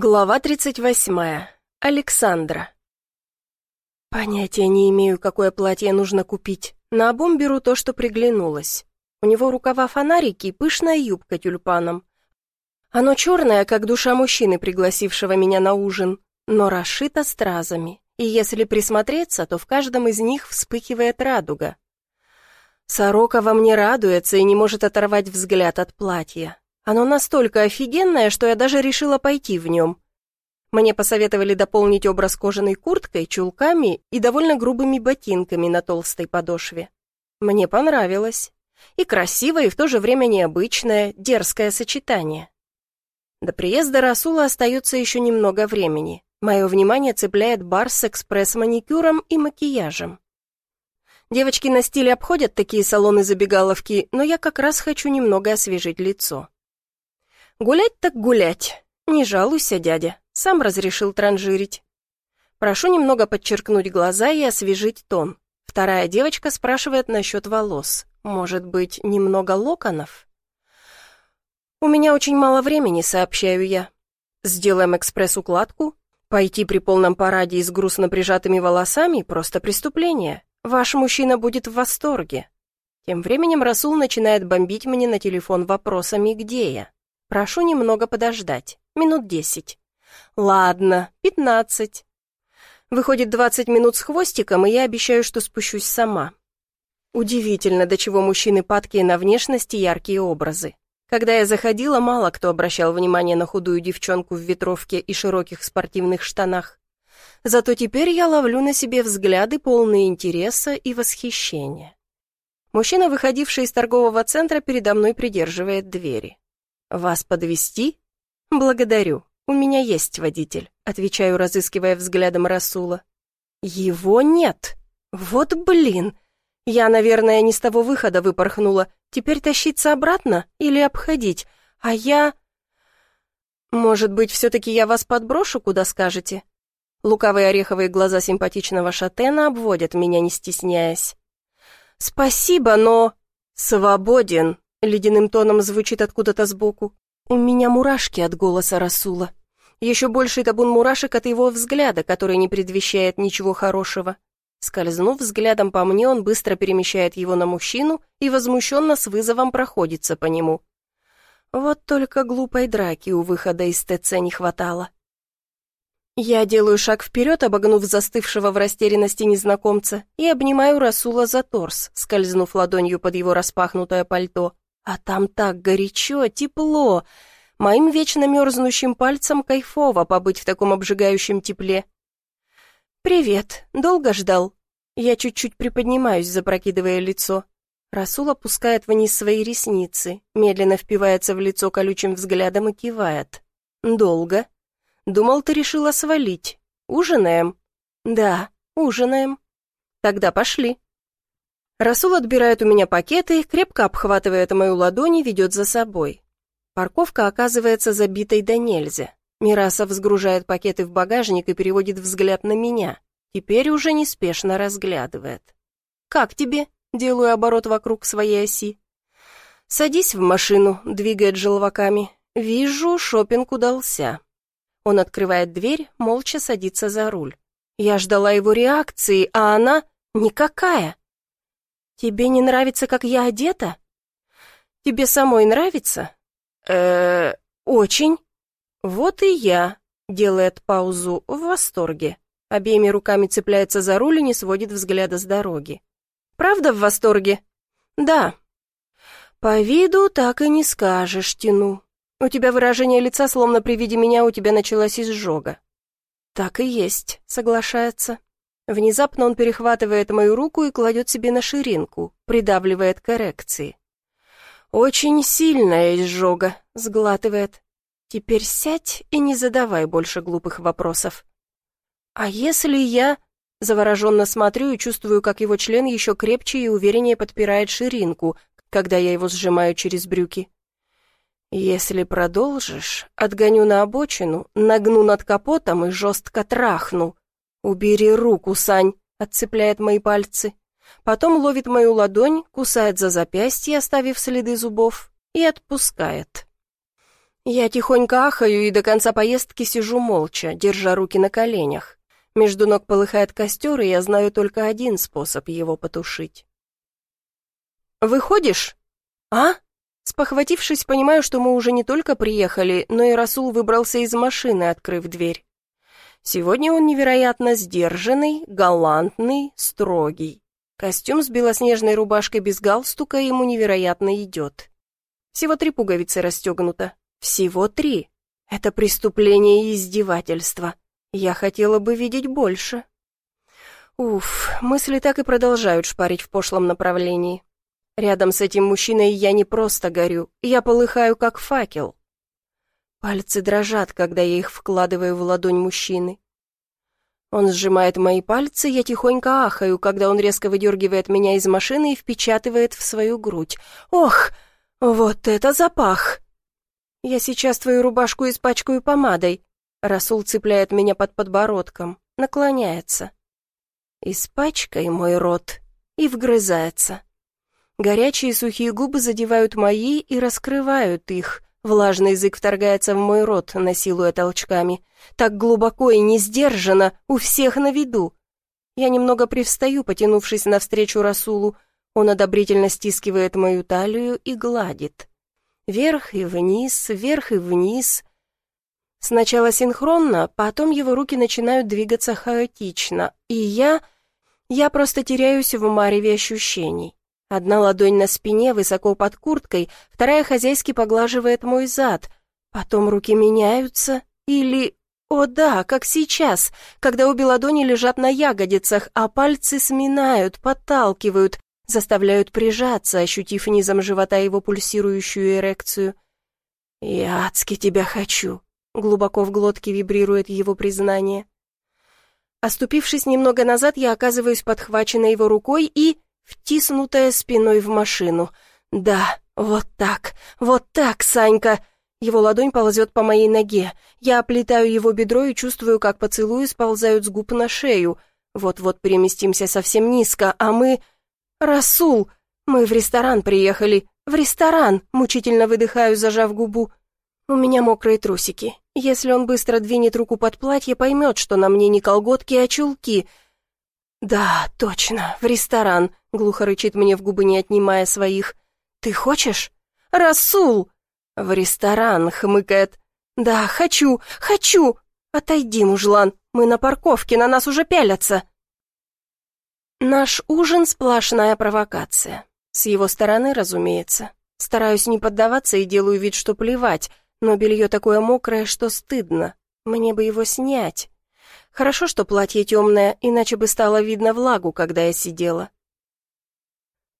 Глава 38. Александра. Понятия не имею, какое платье нужно купить. На обум беру то, что приглянулось. У него рукава фонарики и пышная юбка тюльпаном. Оно черное, как душа мужчины, пригласившего меня на ужин, но расшито стразами, и если присмотреться, то в каждом из них вспыхивает радуга. Сорока во мне радуется и не может оторвать взгляд от платья. Оно настолько офигенное, что я даже решила пойти в нем. Мне посоветовали дополнить образ кожаной курткой, чулками и довольно грубыми ботинками на толстой подошве. Мне понравилось. И красивое, и в то же время необычное, дерзкое сочетание. До приезда Расула остается еще немного времени. Мое внимание цепляет бар с экспресс-маникюром и макияжем. Девочки на стиле обходят такие салоны-забегаловки, но я как раз хочу немного освежить лицо. Гулять так гулять. Не жалуйся, дядя. Сам разрешил транжирить. Прошу немного подчеркнуть глаза и освежить тон. Вторая девочка спрашивает насчет волос. Может быть, немного локонов? У меня очень мало времени, сообщаю я. Сделаем экспресс-укладку? Пойти при полном параде и с грустно прижатыми волосами – просто преступление. Ваш мужчина будет в восторге. Тем временем Расул начинает бомбить мне на телефон вопросами «Где я?». Прошу немного подождать. Минут десять. Ладно, пятнадцать. Выходит двадцать минут с хвостиком, и я обещаю, что спущусь сама. Удивительно, до чего мужчины падкие на внешность и яркие образы. Когда я заходила, мало кто обращал внимание на худую девчонку в ветровке и широких спортивных штанах. Зато теперь я ловлю на себе взгляды, полные интереса и восхищения. Мужчина, выходивший из торгового центра, передо мной придерживает двери. «Вас подвести? «Благодарю. У меня есть водитель», — отвечаю, разыскивая взглядом Расула. «Его нет. Вот блин. Я, наверное, не с того выхода выпорхнула. Теперь тащиться обратно или обходить? А я...» «Может быть, все-таки я вас подброшу, куда скажете?» Лукавые ореховые глаза симпатичного шатена обводят меня, не стесняясь. «Спасибо, но...» «Свободен», Ледяным тоном звучит откуда-то сбоку. У меня мурашки от голоса Расула. Еще больший табун мурашек от его взгляда, который не предвещает ничего хорошего. Скользнув взглядом по мне, он быстро перемещает его на мужчину и возмущенно с вызовом проходится по нему. Вот только глупой драки у выхода из ТЦ не хватало. Я делаю шаг вперед, обогнув застывшего в растерянности незнакомца, и обнимаю Расула за торс, скользнув ладонью под его распахнутое пальто. А там так горячо, тепло. Моим вечно мерзнущим пальцем кайфово побыть в таком обжигающем тепле. «Привет. Долго ждал?» Я чуть-чуть приподнимаюсь, запрокидывая лицо. Расул опускает вниз свои ресницы, медленно впивается в лицо колючим взглядом и кивает. «Долго? Думал, ты решила свалить. Ужинаем?» «Да, ужинаем». «Тогда пошли». Расул отбирает у меня пакеты, крепко обхватывает мою ладонь и ведет за собой. Парковка оказывается забитой до нельзя. Мираса взгружает пакеты в багажник и переводит взгляд на меня. Теперь уже неспешно разглядывает. «Как тебе?» — делаю оборот вокруг своей оси. «Садись в машину», — двигает желваками. «Вижу, шопинг удался». Он открывает дверь, молча садится за руль. Я ждала его реакции, а она никакая. «Тебе не нравится, как я одета?» «Тебе самой нравится?» э очень». «Вот и я», — делает паузу, в восторге. Обеими руками цепляется за руль и не сводит взгляда с дороги. «Правда в восторге?» «Да». «По виду так и не скажешь, тяну. У тебя выражение лица, словно при виде меня у тебя началась изжога». «Так и есть», — соглашается. Внезапно он перехватывает мою руку и кладет себе на ширинку, придавливает к эрекции. «Очень сильная изжога», — сглатывает. «Теперь сядь и не задавай больше глупых вопросов». «А если я...» Завороженно смотрю и чувствую, как его член еще крепче и увереннее подпирает ширинку, когда я его сжимаю через брюки. «Если продолжишь, отгоню на обочину, нагну над капотом и жестко трахну», «Убери руку, Сань!» — отцепляет мои пальцы. Потом ловит мою ладонь, кусает за запястье, оставив следы зубов, и отпускает. Я тихонько ахаю и до конца поездки сижу молча, держа руки на коленях. Между ног полыхает костер, и я знаю только один способ его потушить. «Выходишь?» «А?» Спохватившись, понимаю, что мы уже не только приехали, но и Расул выбрался из машины, открыв дверь. Сегодня он невероятно сдержанный, галантный, строгий. Костюм с белоснежной рубашкой без галстука ему невероятно идет. Всего три пуговицы расстегнуто. Всего три. Это преступление и издевательство. Я хотела бы видеть больше. Уф, мысли так и продолжают шпарить в пошлом направлении. Рядом с этим мужчиной я не просто горю, я полыхаю, как факел. Пальцы дрожат, когда я их вкладываю в ладонь мужчины. Он сжимает мои пальцы, я тихонько ахаю, когда он резко выдергивает меня из машины и впечатывает в свою грудь. «Ох, вот это запах!» «Я сейчас твою рубашку испачкаю помадой». Расул цепляет меня под подбородком, наклоняется. «Испачкай мой рот» и вгрызается. Горячие сухие губы задевают мои и раскрывают их. Влажный язык вторгается в мой рот, насилуя толчками. Так глубоко и не сдержанно, у всех на виду. Я немного привстаю, потянувшись навстречу Расулу. Он одобрительно стискивает мою талию и гладит. Вверх и вниз, вверх и вниз. Сначала синхронно, потом его руки начинают двигаться хаотично, и я... Я просто теряюсь в мареве ощущений. Одна ладонь на спине, высоко под курткой, вторая хозяйски поглаживает мой зад. Потом руки меняются, или... О да, как сейчас, когда обе ладони лежат на ягодицах, а пальцы сминают, подталкивают, заставляют прижаться, ощутив низом живота его пульсирующую эрекцию. «Я адски тебя хочу», — глубоко в глотке вибрирует его признание. Оступившись немного назад, я оказываюсь подхваченной его рукой и втиснутая спиной в машину. «Да, вот так, вот так, Санька!» Его ладонь ползет по моей ноге. Я оплетаю его бедро и чувствую, как поцелуи сползают с губ на шею. Вот-вот переместимся совсем низко, а мы... «Расул! Мы в ресторан приехали! В ресторан!» Мучительно выдыхаю, зажав губу. У меня мокрые трусики. Если он быстро двинет руку под платье, поймет, что на мне не колготки, а чулки. «Да, точно, в ресторан», — глухо рычит мне в губы, не отнимая своих. «Ты хочешь?» «Расул!» «В ресторан», — хмыкает. «Да, хочу, хочу!» «Отойди, мужлан, мы на парковке, на нас уже пялятся!» Наш ужин — сплошная провокация. С его стороны, разумеется. Стараюсь не поддаваться и делаю вид, что плевать, но белье такое мокрое, что стыдно. Мне бы его снять. Хорошо, что платье темное, иначе бы стало видно влагу, когда я сидела.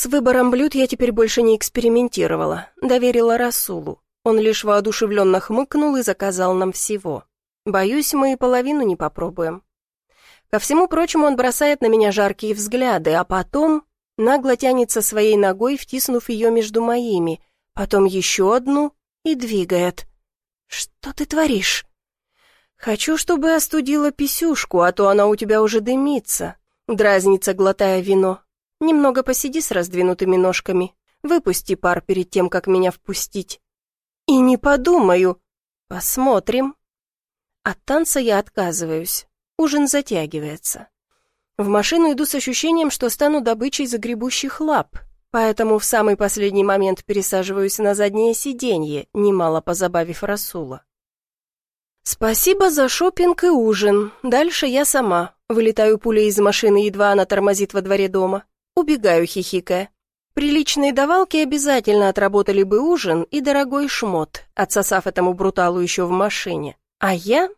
С выбором блюд я теперь больше не экспериментировала, доверила Расулу. Он лишь воодушевленно хмыкнул и заказал нам всего. Боюсь, мы и половину не попробуем. Ко всему прочему, он бросает на меня жаркие взгляды, а потом нагло тянется своей ногой, втиснув ее между моими, потом еще одну и двигает. «Что ты творишь?» «Хочу, чтобы остудила писюшку, а то она у тебя уже дымится», дразнится, глотая вино. «Немного посиди с раздвинутыми ножками. Выпусти пар перед тем, как меня впустить». «И не подумаю. Посмотрим». От танца я отказываюсь. Ужин затягивается. В машину иду с ощущением, что стану добычей загребущих лап, поэтому в самый последний момент пересаживаюсь на заднее сиденье, немало позабавив Расула. «Спасибо за шопинг и ужин. Дальше я сама. Вылетаю пулей из машины, едва она тормозит во дворе дома. Убегаю, хихикая. Приличные давалки обязательно отработали бы ужин и дорогой шмот, отсосав этому бруталу еще в машине. А я?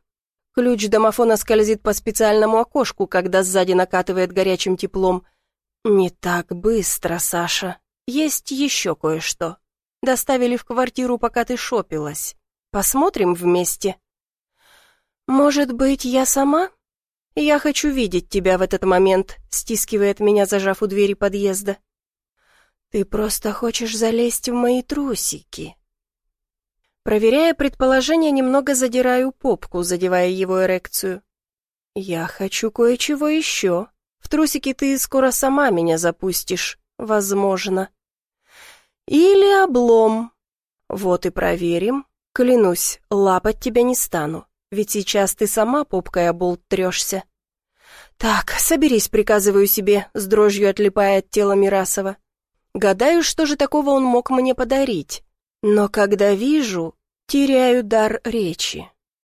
Ключ домофона скользит по специальному окошку, когда сзади накатывает горячим теплом. Не так быстро, Саша. Есть еще кое-что. Доставили в квартиру, пока ты шопилась. Посмотрим вместе. «Может быть, я сама?» «Я хочу видеть тебя в этот момент», — стискивает меня, зажав у двери подъезда. «Ты просто хочешь залезть в мои трусики». Проверяя предположение, немного задираю попку, задевая его эрекцию. «Я хочу кое-чего еще. В трусики ты скоро сама меня запустишь, возможно». «Или облом. Вот и проверим, Клянусь, лапать тебя не стану, ведь сейчас ты сама попкой об трешься. Так, соберись, приказываю себе, с дрожью отлипая от тела Мирасова. Гадаю, что же такого он мог мне подарить. Но когда вижу, теряю дар речи.